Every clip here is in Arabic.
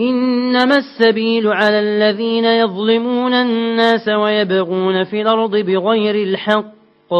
إنما السبيل على الذين يظلمون الناس ويبغون في الأرض بغير الحق.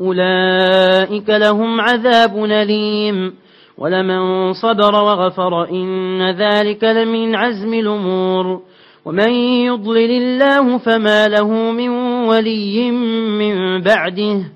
أولئك لهم عذاب نليم ولمن صبر وغفر إن ذلك لمن عزم الأمور. ومن يضلل الله فما له من ولي من بعده.